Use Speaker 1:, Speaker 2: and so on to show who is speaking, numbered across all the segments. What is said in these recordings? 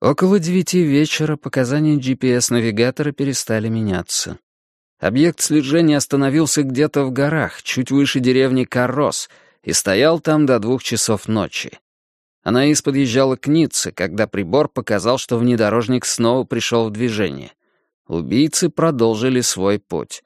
Speaker 1: Около девяти вечера показания GPS-навигатора перестали меняться. Объект слежения остановился где-то в горах, чуть выше деревни Каррос, и стоял там до двух часов ночи. Анаис подъезжала к Ницце, когда прибор показал, что внедорожник снова пришел в движение. Убийцы продолжили свой путь.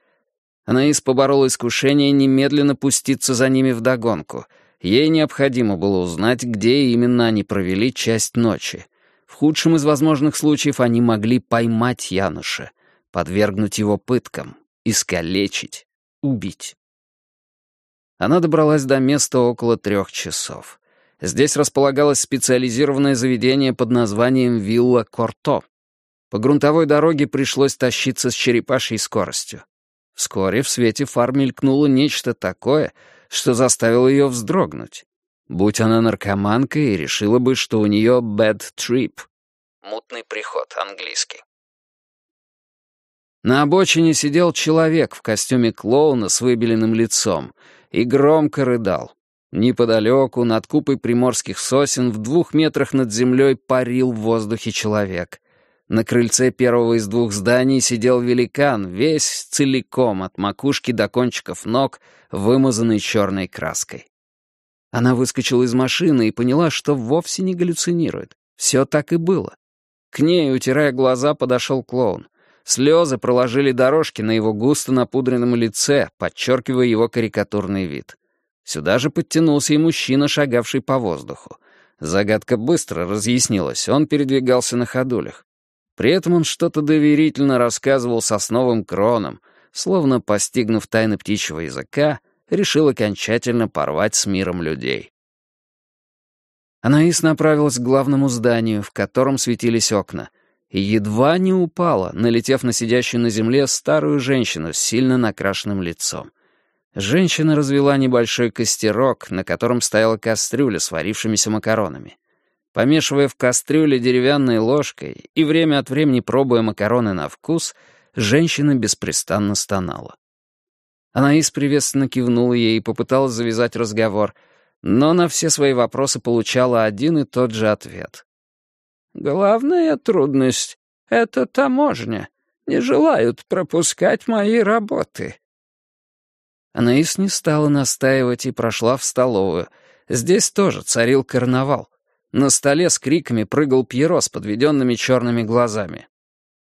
Speaker 1: Анаис поборола искушение немедленно пуститься за ними вдогонку. Ей необходимо было узнать, где именно они провели часть ночи. В худшем из возможных случаев они могли поймать Януша, подвергнуть его пыткам, искалечить, убить. Она добралась до места около трех часов. Здесь располагалось специализированное заведение под названием «Вилла Корто». По грунтовой дороге пришлось тащиться с черепашьей скоростью. Вскоре в свете фар мелькнуло нечто такое, что заставило ее вздрогнуть. Будь она наркоманкой, решила бы, что у нее bad trip. Мутный приход, английский. На обочине сидел человек в костюме клоуна с выбеленным лицом и громко рыдал. Неподалеку, над купой приморских сосен, в двух метрах над землей парил в воздухе человек. На крыльце первого из двух зданий сидел великан, весь целиком, от макушки до кончиков ног, вымазанный черной краской. Она выскочила из машины и поняла, что вовсе не галлюцинирует. Все так и было. К ней, утирая глаза, подошел клоун. Слезы проложили дорожки на его густо напудренном лице, подчеркивая его карикатурный вид. Сюда же подтянулся и мужчина, шагавший по воздуху. Загадка быстро разъяснилась, он передвигался на ходулях. При этом он что-то доверительно рассказывал сосновым кронам, словно, постигнув тайны птичьего языка, решил окончательно порвать с миром людей. Анаис направилась к главному зданию, в котором светились окна, и едва не упала, налетев на сидящую на земле старую женщину с сильно накрашенным лицом. Женщина развела небольшой костерок, на котором стояла кастрюля с варившимися макаронами. Помешивая в кастрюле деревянной ложкой и время от времени пробуя макароны на вкус, женщина беспрестанно стонала. Анаис приветственно кивнула ей и попыталась завязать разговор, но на все свои вопросы получала один и тот же ответ. «Главная трудность — это таможня. Не желают пропускать мои работы». Анаис не стала настаивать и прошла в столовую. Здесь тоже царил карнавал. На столе с криками прыгал Пьеро с подведенными черными глазами.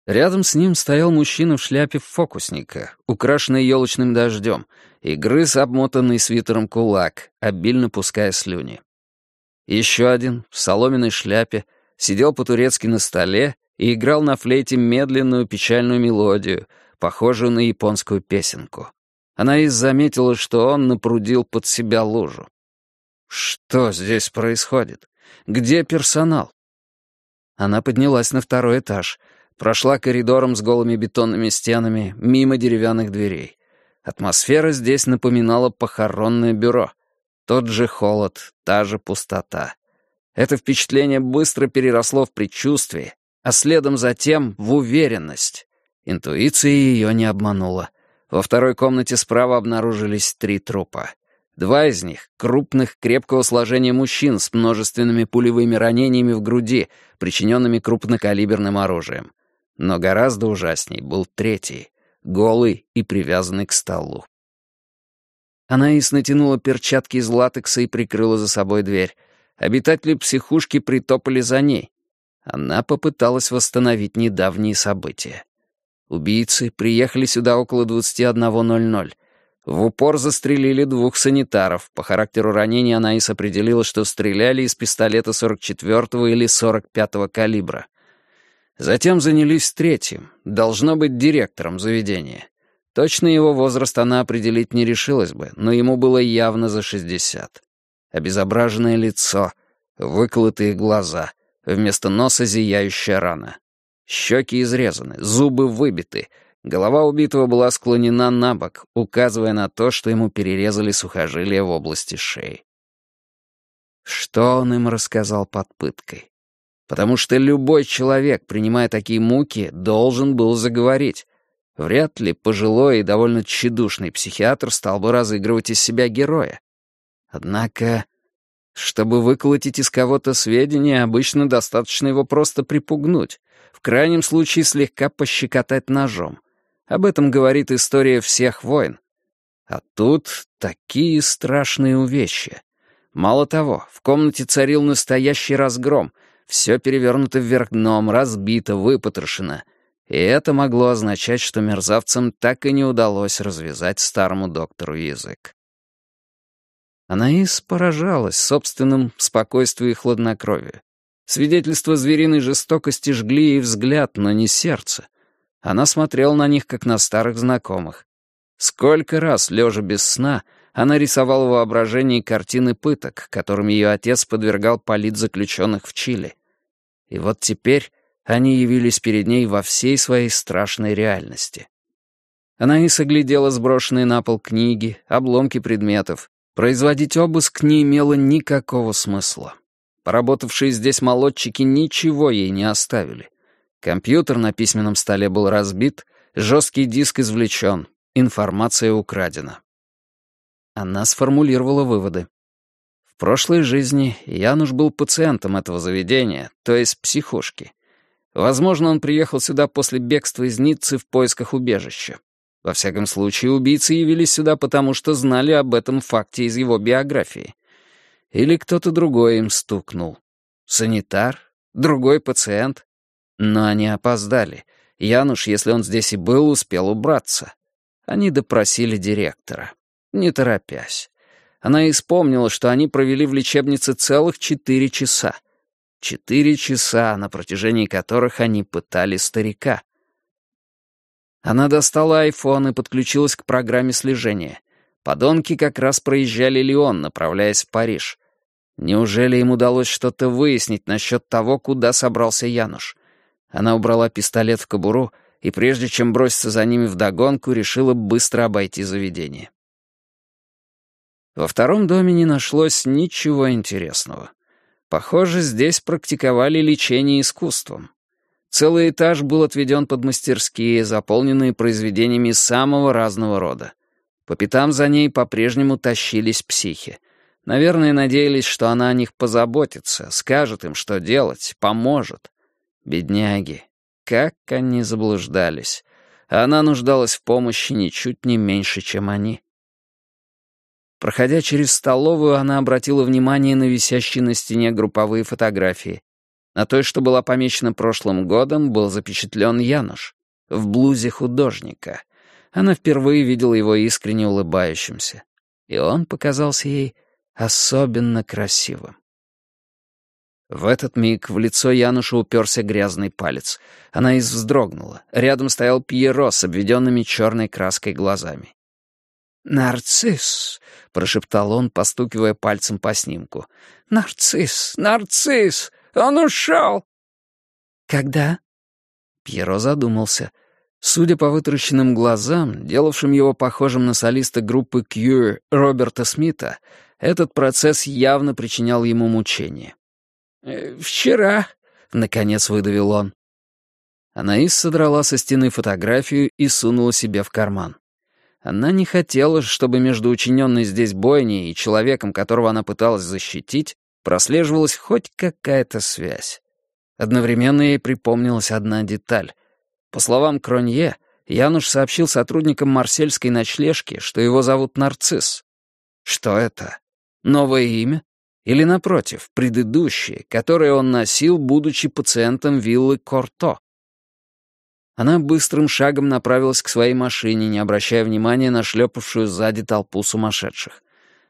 Speaker 1: Рядом с ним стоял мужчина в шляпе фокусника, украшенный елочным дождем, и грыз обмотанный свитером кулак, обильно пуская слюни. Еще один, в соломенной шляпе, сидел по-турецки на столе и играл на флейте медленную печальную мелодию, похожую на японскую песенку. Она и заметила, что он напрудил под себя лужу. Что здесь происходит? Где персонал? Она поднялась на второй этаж — Прошла коридором с голыми бетонными стенами, мимо деревянных дверей. Атмосфера здесь напоминала похоронное бюро. Тот же холод, та же пустота. Это впечатление быстро переросло в предчувствие, а следом затем в уверенность. Интуиция ее не обманула. Во второй комнате справа обнаружились три трупа. Два из них — крупных, крепкого сложения мужчин с множественными пулевыми ранениями в груди, причиненными крупнокалиберным оружием. Но гораздо ужасней был третий, голый и привязанный к столу. Анаис натянула перчатки из латекса и прикрыла за собой дверь. Обитатели психушки притопали за ней. Она попыталась восстановить недавние события. Убийцы приехали сюда около 21.00. В упор застрелили двух санитаров. По характеру ранений Анаис определила, что стреляли из пистолета 44-го или 45-го калибра. Затем занялись третьим, должно быть директором заведения. Точно его возраст она определить не решилась бы, но ему было явно за шестьдесят. Обезображенное лицо, выколотые глаза, вместо носа зияющая рана. Щеки изрезаны, зубы выбиты, голова убитого была склонена на бок, указывая на то, что ему перерезали сухожилия в области шеи. Что он им рассказал под пыткой? Потому что любой человек, принимая такие муки, должен был заговорить. Вряд ли пожилой и довольно тщедушный психиатр стал бы разыгрывать из себя героя. Однако Чтобы выколотить из кого-то сведения, обычно достаточно его просто припугнуть, в крайнем случае слегка пощекотать ножом. Об этом говорит история всех войн. А тут такие страшные увечья. Мало того, в комнате царил настоящий разгром. Все перевернуто вверх дном, разбито, выпотрошено. И это могло означать, что мерзавцам так и не удалось развязать старому доктору язык. Анаис поражалась собственным спокойствию и хладнокровию. Свидетельства звериной жестокости жгли ей взгляд, но не сердце. Она смотрела на них, как на старых знакомых. Сколько раз, лежа без сна, она рисовала в воображении картины пыток, которым ее отец подвергал политзаключенных в Чили. И вот теперь они явились перед ней во всей своей страшной реальности. Она и соглядела сброшенные на пол книги, обломки предметов, Производить обыск не имело никакого смысла. Поработавшие здесь молодчики ничего ей не оставили. Компьютер на письменном столе был разбит, жесткий диск извлечен, информация украдена. Она сформулировала выводы. Прошлой жизни Януш был пациентом этого заведения, то есть психушки. Возможно, он приехал сюда после бегства из Ниццы в поисках убежища. Во всяком случае, убийцы явились сюда потому, что знали об этом факте из его биографии. Или кто-то другой им стукнул. Санитар? Другой пациент? Но они опоздали. Януш, если он здесь и был, успел убраться. Они допросили директора. Не торопясь. Она испомнила, что они провели в лечебнице целых четыре часа. Четыре часа, на протяжении которых они пытали старика. Она достала айфон и подключилась к программе слежения. Подонки как раз проезжали Лион, направляясь в Париж. Неужели им удалось что-то выяснить насчет того, куда собрался Януш? Она убрала пистолет в кобуру и, прежде чем броситься за ними вдогонку, решила быстро обойти заведение. Во втором доме не нашлось ничего интересного. Похоже, здесь практиковали лечение искусством. Целый этаж был отведен под мастерские, заполненные произведениями самого разного рода. По пятам за ней по-прежнему тащились психи. Наверное, надеялись, что она о них позаботится, скажет им, что делать, поможет. Бедняги, как они заблуждались. она нуждалась в помощи ничуть не меньше, чем они. Проходя через столовую, она обратила внимание на висящие на стене групповые фотографии. На той, что была помечена прошлым годом, был запечатлен Януш в блузе художника. Она впервые видела его искренне улыбающимся. И он показался ей особенно красивым. В этот миг в лицо Януша уперся грязный палец. Она вздрогнула. Рядом стоял Пьеро с обведенными черной краской глазами. «Нарцисс!» — прошептал он, постукивая пальцем по снимку. «Нарцисс! Нарцисс! Он ушел!» «Когда?» Пьеро задумался. Судя по вытаращенным глазам, делавшим его похожим на солиста группы Cure Роберта Смита, этот процесс явно причинял ему мучения. «Э, «Вчера», — наконец выдавил он. Анаис содрала со стены фотографию и сунула себе в карман. Она не хотела, чтобы между учиненной здесь бойней и человеком, которого она пыталась защитить, прослеживалась хоть какая-то связь. Одновременно ей припомнилась одна деталь. По словам Кронье, Януш сообщил сотрудникам марсельской ночлежки, что его зовут Нарцисс. Что это? Новое имя? Или, напротив, предыдущее, которое он носил, будучи пациентом виллы Корто? Она быстрым шагом направилась к своей машине, не обращая внимания на шлепавшую сзади толпу сумасшедших.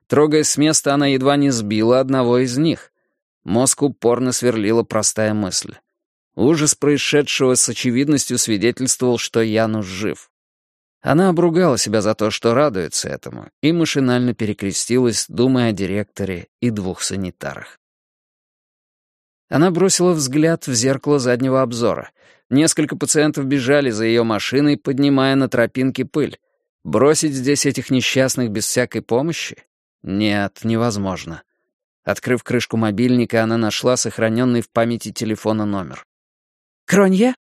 Speaker 1: Трогаясь с места, она едва не сбила одного из них. Мозг упорно сверлила простая мысль. Ужас происшедшего с очевидностью свидетельствовал, что Януш жив. Она обругала себя за то, что радуется этому, и машинально перекрестилась, думая о директоре и двух санитарах. Она бросила взгляд в зеркало заднего обзора. Несколько пациентов бежали за ее машиной, поднимая на тропинке пыль. Бросить здесь этих несчастных без всякой помощи? Нет, невозможно. Открыв крышку мобильника, она нашла сохраненный в памяти телефона номер. «Кронье?»